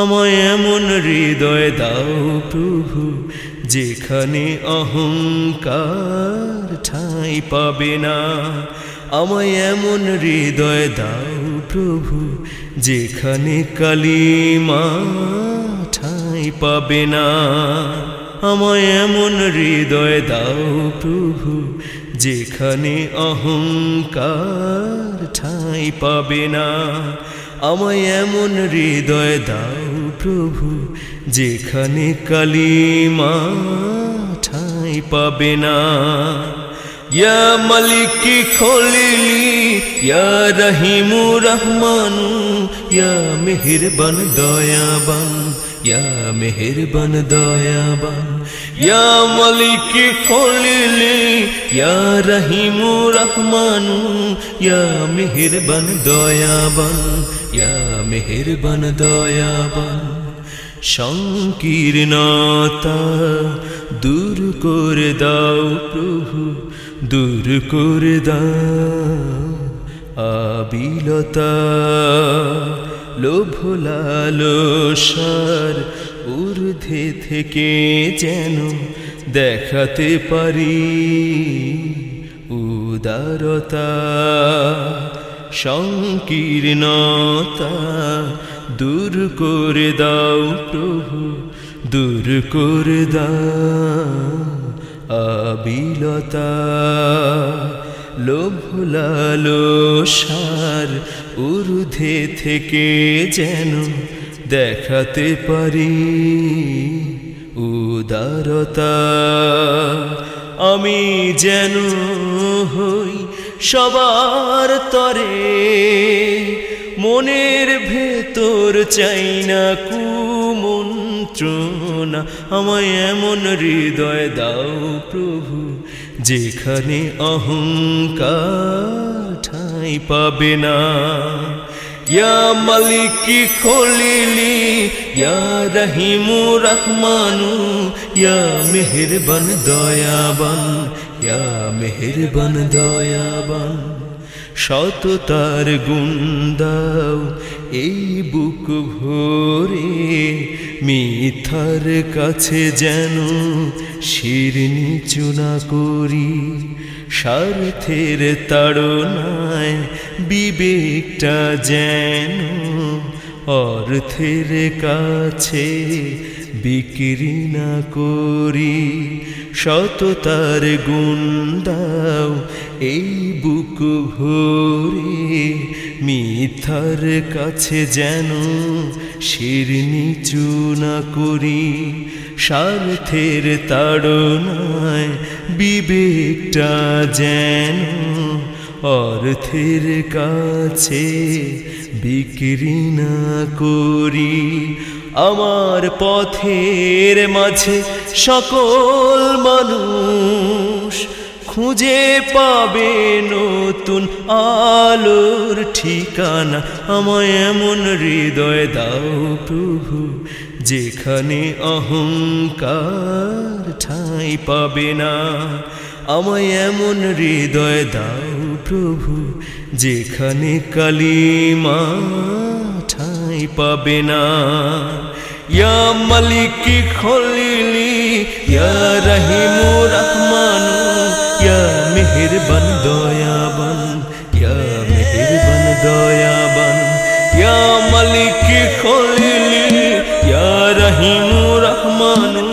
আমায় এমন হৃদয় দাও প্রভু, যেখানে অহংকার ঠাঁই পাবে না। আমায় এমন হৃদয় দাও প্রভু, যেখানে কালিমা ঠাঁই পাবে না। আমায় এমন হৃদয় দাও প্রভু যেখানে অহংকার ঠাই পাবে না, আমায় এমন হৃদয় দাও প্রভু, যেখানে কালিমা ঠাঁই পাবে না। ইয়া মালিক খলিলি ইয়া রহিমু রহমানু, ইয়া মেহেরবান দয়াবান, ইয়া মেহেরবান দয়াবান, ইয়া মালিকি খলিলি, ইয়া রহিমু রহমানু, ইয়া মেহেরবান দয়াবান, ইয়া মেহেরবান দয়াবান। সংকীর্ণতা দূর করে দাও প্রভু, দূর করে দাও। আবিলতা লোভ লালসার ঊর্ধ্বে থেকে যেন দেখাতে পারি উদারতা, সংকীর্ণতা। দূর করে দাও প্রভু, দূর করে দাও আবিলতা। লোভ লালসার ঊর্ধ্বে থেকে যেন দেখাতে পারি উদারতা। আমি যেন হই সবার তরে, মনের ভেতর চাই না কুমন্ত্রণা আমায় এমন হৃদয় দাও প্রভু, যেখানে অহংকার পাবে না। ইয়া মালিকি খলিলি, ইয়া রহিমু রহমানু, ইয়া মেহেরবান দয়াবান, ইয়া মেহেরবান দয়াবান। সততার গুণ দাও। এই বুক ভরে মিথার কাছে যেন শির নিচু না করি। স্বার্থের তাড়নায় বিবেকটা যেন অর্থের কাছে বিক্রি না করি। সততার গুণ দাও। এই বুক ভরে মিথার কাছে যেন শির নিচু না করি। স্বার্থের তাড়নায় বিবেকটা যেন অর্থের কাছে বিক্রি না করি। আমার পথের মাঝে সকল মানুষ খুঁজে পাবে নতুন আলোর ঠিকানা। আমায় এমন হৃদয় দাও প্রভু, যেখানে অহংকার ঠাঁই পাবে না। আমায় এমন হৃদয় দাও প্রভু, যেখানে কালিমা ঠাঁই পাবে না ইয়া মালিকি খলিলি ইয়া রাহিমু রহমানু ইয়া মেহেরবান দয়াবান ইয়া মেহেরবান দয়াবান ইয়া মালিকি খলিলি ইয়া রাহিমু রহমানু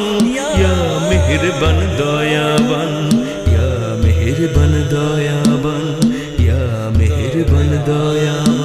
ইয়া মেহেরবান দয়াবান ইয়া মেহেরবান দয়াবান ইয়া মেহেরবান দয়াবান